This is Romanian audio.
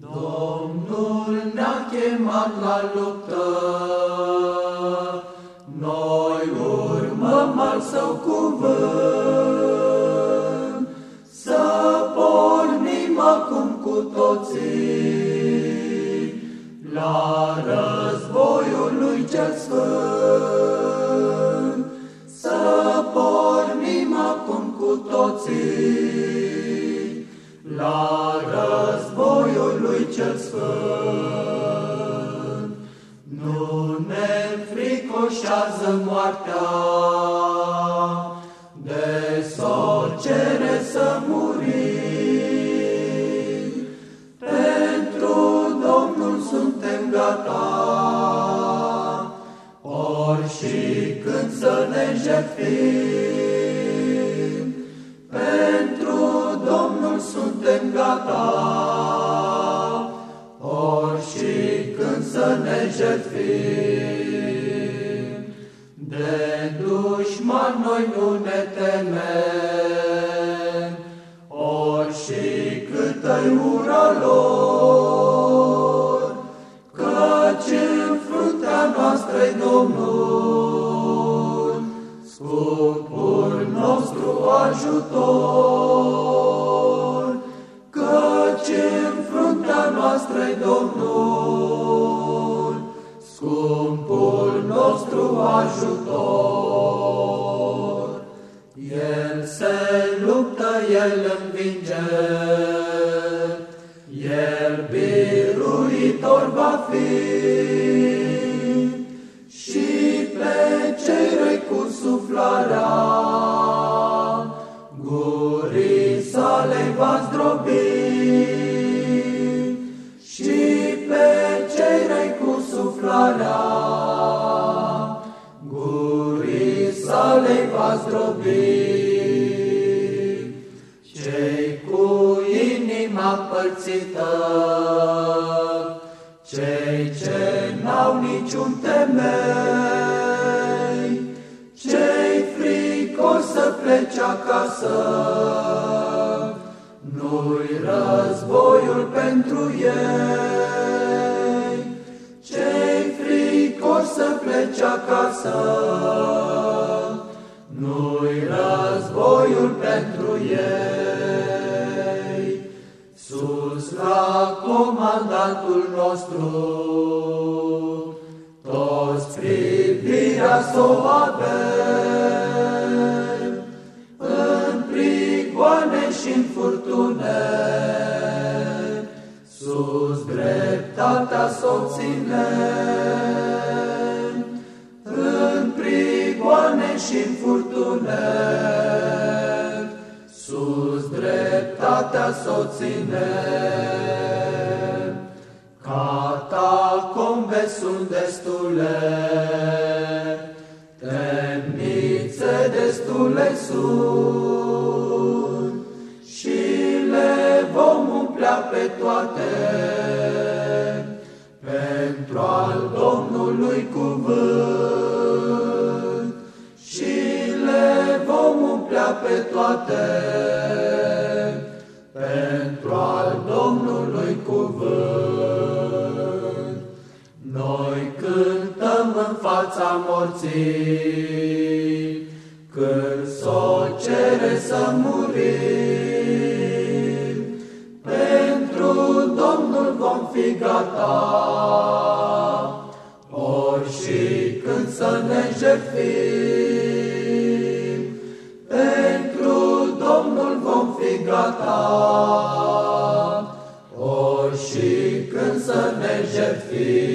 Domnul ne-a chemat la luptă, noi urmăm al său cuvânt, să pornim acum cu toții la războiul lui cel sfânt, să pornim acum cu toții fricoșează moartea, de socere să murim. Pentru Domnul suntem gata, ori și când să ne jertfim. Pentru Domnul suntem gata, ori și când să ne jertfim. Câtă-i ura lor, căci în fruntea noastră-i Domnul, scumpul nostru ajutor, căci în fruntea noastră-i Domnul, scumpul nostru ajutor. Biruitor va fi și pe cei răi cu suflarea gurii sale va zdrobi și pe cei răi cu suflarea gurii sale va zdrobi. Cei cu inima părțită, cei ce n-au niciun temei, cei fricos să plece acasă, nu-i războiul pentru ei. Cei fricos să plece acasă, nostru, toți privirea s-o avem, în prigoane și în furtune, sus dreptatea s-o ținem, în prigoane și în furtune, sus dreptatea s-o ținem. Sunt, și le vom umplea pe toate, pentru al Domnului cuvânt, și le vom umplea pe toate, pentru al Domnului cuvânt. Noi cântăm în fața morții, când s-o cere să murim, pentru Domnul vom fi gata, ori și când să ne jertfim, pentru Domnul vom fi gata, ori și când să ne jertfim.